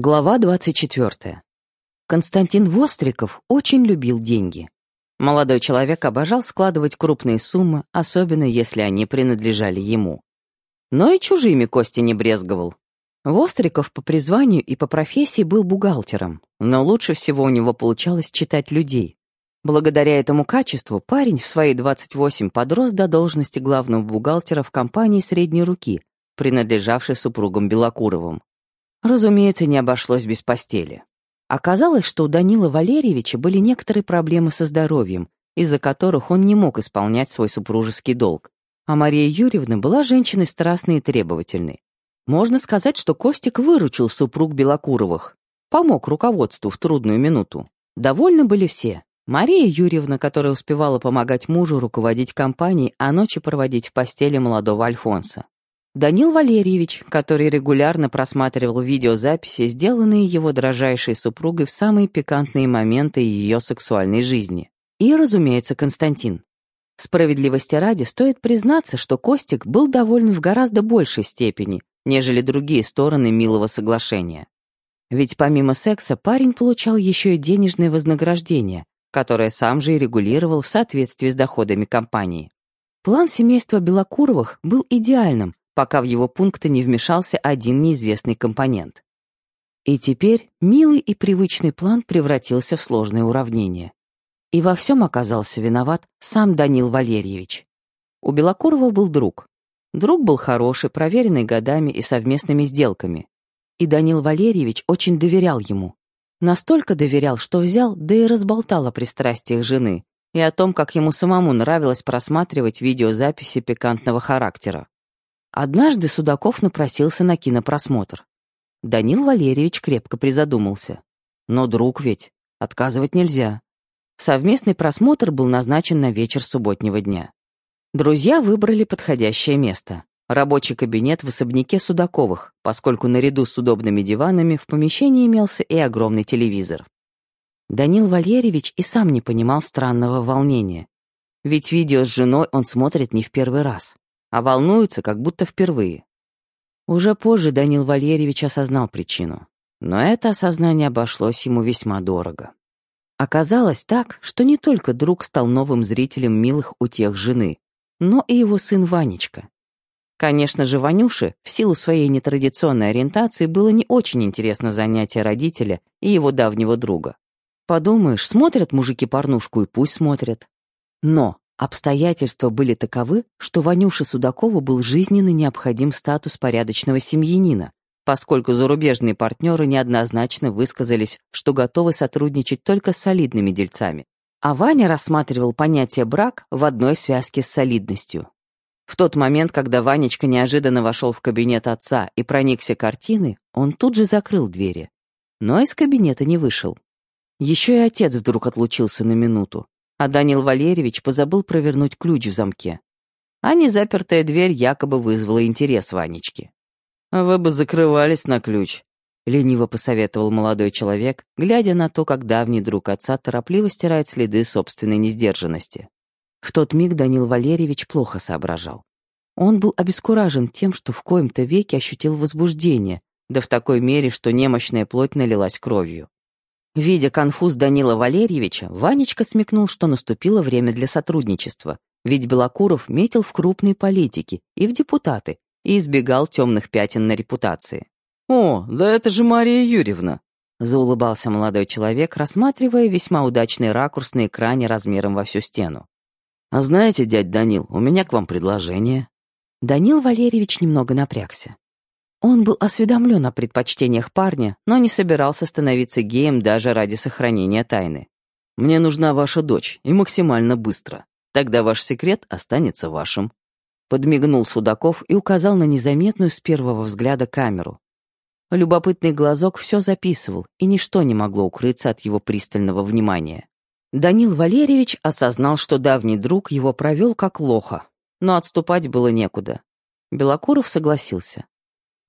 Глава 24. Константин Востриков очень любил деньги. Молодой человек обожал складывать крупные суммы, особенно если они принадлежали ему. Но и чужими Костя не брезговал. Востриков по призванию и по профессии был бухгалтером, но лучше всего у него получалось читать людей. Благодаря этому качеству парень в свои 28 подрос до должности главного бухгалтера в компании средней руки, принадлежавшей супругам Белокуровым. Разумеется, не обошлось без постели. Оказалось, что у Данила Валерьевича были некоторые проблемы со здоровьем, из-за которых он не мог исполнять свой супружеский долг. А Мария Юрьевна была женщиной страстной и требовательной. Можно сказать, что Костик выручил супруг Белокуровых, помог руководству в трудную минуту. Довольны были все. Мария Юрьевна, которая успевала помогать мужу руководить компанией, а ночи проводить в постели молодого Альфонса. Данил Валерьевич, который регулярно просматривал видеозаписи, сделанные его дрожайшей супругой в самые пикантные моменты ее сексуальной жизни. И, разумеется, Константин. Справедливости ради стоит признаться, что Костик был доволен в гораздо большей степени, нежели другие стороны милого соглашения. Ведь помимо секса парень получал еще и денежное вознаграждение, которое сам же и регулировал в соответствии с доходами компании. План семейства Белокуровых был идеальным, пока в его пункты не вмешался один неизвестный компонент. И теперь милый и привычный план превратился в сложное уравнение. И во всем оказался виноват сам Данил Валерьевич. У Белокурова был друг. Друг был хороший, проверенный годами и совместными сделками. И Данил Валерьевич очень доверял ему. Настолько доверял, что взял, да и разболтал о пристрастиях жены и о том, как ему самому нравилось просматривать видеозаписи пикантного характера. Однажды Судаков напросился на кинопросмотр. Данил Валерьевич крепко призадумался. Но друг ведь, отказывать нельзя. Совместный просмотр был назначен на вечер субботнего дня. Друзья выбрали подходящее место. Рабочий кабинет в особняке Судаковых, поскольку наряду с удобными диванами в помещении имелся и огромный телевизор. Данил Валерьевич и сам не понимал странного волнения. Ведь видео с женой он смотрит не в первый раз а волнуются, как будто впервые. Уже позже Данил Валерьевич осознал причину, но это осознание обошлось ему весьма дорого. Оказалось так, что не только друг стал новым зрителем милых утех жены, но и его сын Ванечка. Конечно же, Ванюше, в силу своей нетрадиционной ориентации, было не очень интересно занятие родителя и его давнего друга. Подумаешь, смотрят мужики порнушку и пусть смотрят. Но Обстоятельства были таковы, что Ванюше Судакову был жизненно необходим статус порядочного семьянина, поскольку зарубежные партнеры неоднозначно высказались, что готовы сотрудничать только с солидными дельцами. А Ваня рассматривал понятие «брак» в одной связке с солидностью. В тот момент, когда Ванечка неожиданно вошел в кабинет отца и проникся картиной, он тут же закрыл двери. Но из кабинета не вышел. Еще и отец вдруг отлучился на минуту а Данил Валерьевич позабыл провернуть ключ в замке. А незапертая дверь якобы вызвала интерес Ванечки. «Вы бы закрывались на ключ», — лениво посоветовал молодой человек, глядя на то, как давний друг отца торопливо стирает следы собственной несдержанности. В тот миг Данил Валерьевич плохо соображал. Он был обескуражен тем, что в коем-то веке ощутил возбуждение, да в такой мере, что немощная плоть налилась кровью. Видя конфуз Данила Валерьевича, Ванечка смекнул, что наступило время для сотрудничества, ведь Белокуров метил в крупные политики и в депутаты и избегал темных пятен на репутации. «О, да это же Мария Юрьевна!» заулыбался молодой человек, рассматривая весьма удачный ракурс на экране размером во всю стену. «А знаете, дядь Данил, у меня к вам предложение». Данил Валерьевич немного напрягся. Он был осведомлен о предпочтениях парня, но не собирался становиться геем даже ради сохранения тайны. «Мне нужна ваша дочь, и максимально быстро. Тогда ваш секрет останется вашим». Подмигнул Судаков и указал на незаметную с первого взгляда камеру. Любопытный глазок все записывал, и ничто не могло укрыться от его пристального внимания. Данил Валерьевич осознал, что давний друг его провел как лоха, но отступать было некуда. Белокуров согласился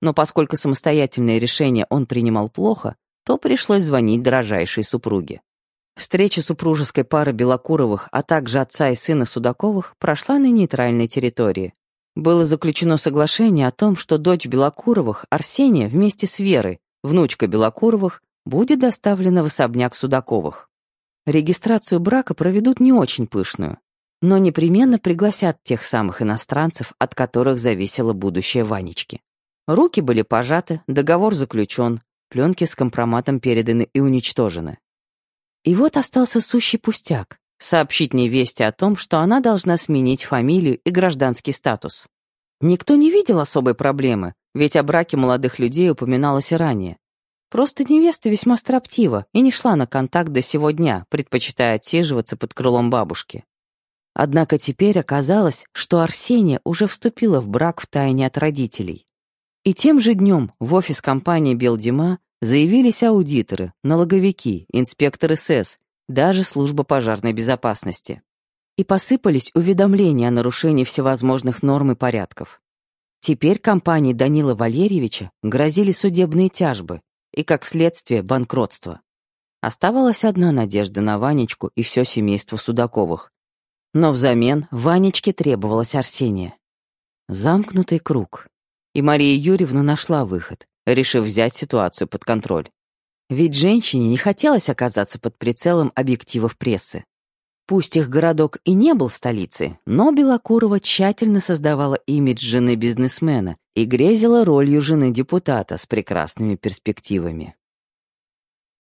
но поскольку самостоятельное решение он принимал плохо, то пришлось звонить дорожайшей супруге. Встреча супружеской пары Белокуровых, а также отца и сына Судаковых прошла на нейтральной территории. Было заключено соглашение о том, что дочь Белокуровых, Арсения, вместе с Верой, внучка Белокуровых, будет доставлена в особняк Судаковых. Регистрацию брака проведут не очень пышную, но непременно пригласят тех самых иностранцев, от которых зависело будущее Ванечки. Руки были пожаты, договор заключен, пленки с компроматом переданы и уничтожены. И вот остался сущий пустяк — сообщить невесте о том, что она должна сменить фамилию и гражданский статус. Никто не видел особой проблемы, ведь о браке молодых людей упоминалось и ранее. Просто невеста весьма строптива и не шла на контакт до сего дня, предпочитая отсиживаться под крылом бабушки. Однако теперь оказалось, что Арсения уже вступила в брак в тайне от родителей. И тем же днем в офис компании «Белдима» заявились аудиторы, налоговики, инспекторы СЭС, даже служба пожарной безопасности и посыпались уведомления о нарушении всевозможных норм и порядков. Теперь компании Данила Валерьевича грозили судебные тяжбы и, как следствие, банкротство. Оставалась одна надежда на Ванечку и все семейство Судаковых. Но взамен Ванечке требовалось Арсения. Замкнутый круг. И Мария Юрьевна нашла выход, решив взять ситуацию под контроль. Ведь женщине не хотелось оказаться под прицелом объективов прессы. Пусть их городок и не был столицей, но Белокурова тщательно создавала имидж жены бизнесмена и грезила ролью жены депутата с прекрасными перспективами.